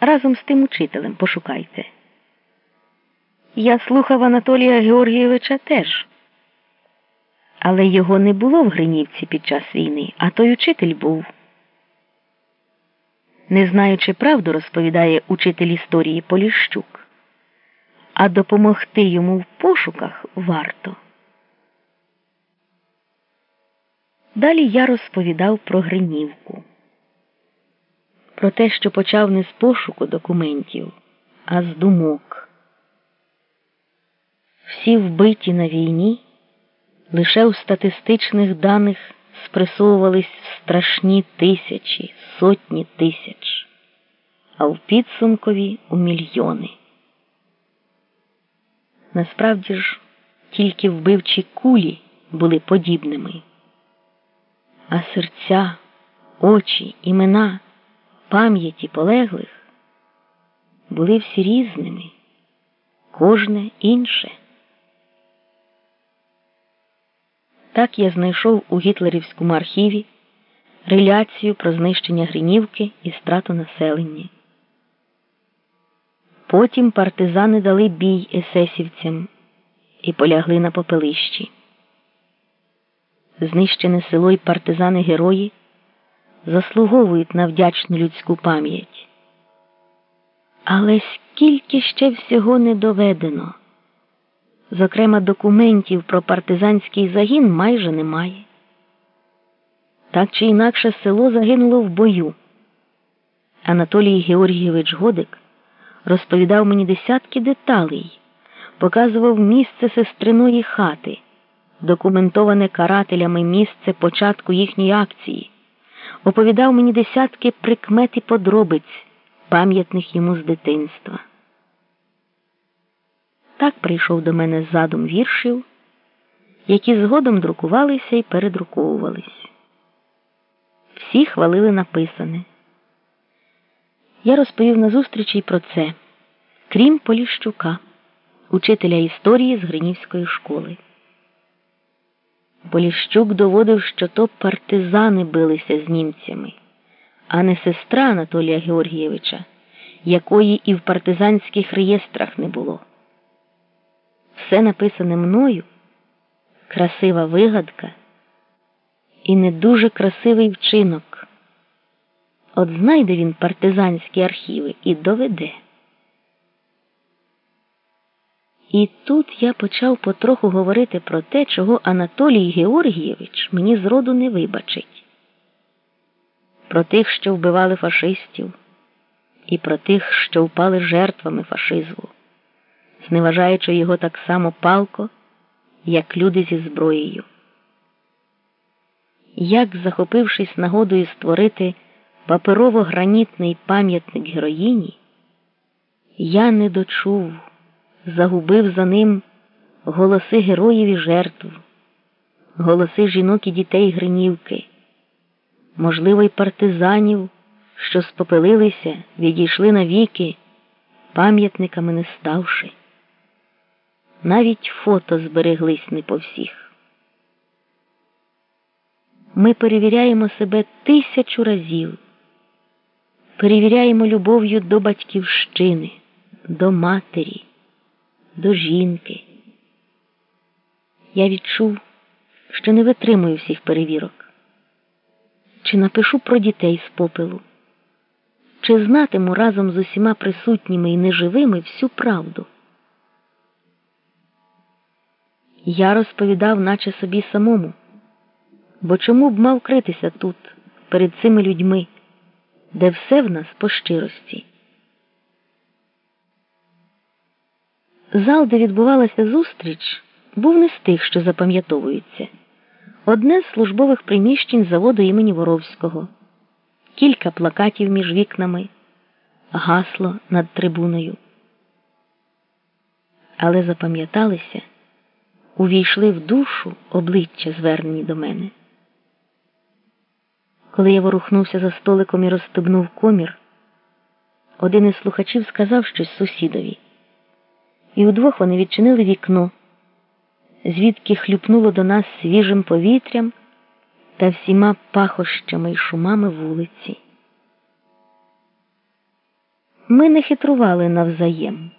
разом з тим учителем пошукайте. Я слухав Анатолія Георгійовича теж. Але його не було в Гринівці під час війни, а той учитель був. Не знаючи правду, розповідає учитель історії Поліщук, а допомогти йому в пошуках варто. Далі я розповідав про Гринівку, про те, що почав не з пошуку документів, а з думок. Всі вбиті на війні лише у статистичних даних спресовувались страшні тисячі, сотні тисяч, а в підсумкові у мільйони. Насправді ж тільки вбивчі кулі були подібними, а серця, очі, імена, пам'яті полеглих були всі різними, кожне інше. Так я знайшов у гітлерівському архіві реляцію про знищення Гринівки і страту населення. Потім партизани дали бій есесівцям і полягли на попелищі. Знищене село й партизани герої заслуговують на вдячну людську пам'ять. Але скільки ще всього не доведено. Зокрема, документів про партизанський загін майже немає. Так чи інакше село загинуло в бою. Анатолій Георгійович Годик розповідав мені десятки деталей, показував місце сестриної хати, документоване карателями місце початку їхньої акції, оповідав мені десятки прикмет і подробиць, пам'ятних йому з дитинства. Так прийшов до мене задум віршів, які згодом друкувалися і передруковувались. Всі хвалили написане. Я розповів на зустрічі й про це, крім Поліщука, учителя історії з Гринівської школи. Поліщук доводив, що то партизани билися з німцями, а не сестра Анатолія Георгійовича, якої і в партизанських реєстрах не було все написане мною, красива вигадка і не дуже красивий вчинок. От знайде він партизанські архіви і доведе. І тут я почав потроху говорити про те, чого Анатолій Георгійович мені зроду не вибачить. Про тих, що вбивали фашистів, і про тих, що впали жертвами фашизму зневажаючи його так само палко, як люди зі зброєю. Як, захопившись нагодою створити паперово-гранітний пам'ятник героїні, я не дочув, загубив за ним голоси героїв і жертв, голоси жінок і дітей Гринівки, можливо, й партизанів, що спопилилися, відійшли навіки, пам'ятниками не ставши навіть фото збереглись не по всіх. Ми перевіряємо себе тисячу разів, перевіряємо любов'ю до батьківщини, до матері, до жінки. Я відчув, що не витримую всіх перевірок. Чи напишу про дітей з попелу, чи знатиму разом з усіма присутніми і неживими всю правду. Я розповідав, наче собі самому, бо чому б мав критися тут, перед цими людьми, де все в нас по щирості? Зал, де відбувалася зустріч, був не з тих, що запам'ятовуються. Одне з службових приміщень заводу імені Воровського, кілька плакатів між вікнами, гасло над трибуною. Але запам'яталися увійшли в душу обличчя, звернені до мене. Коли я ворухнувся за столиком і розстебнув комір, один із слухачів сказав щось сусідові, і удвох вони відчинили вікно, звідки хлюпнуло до нас свіжим повітрям та всіма пахощами й шумами вулиці. ми не хитрували навзаєм.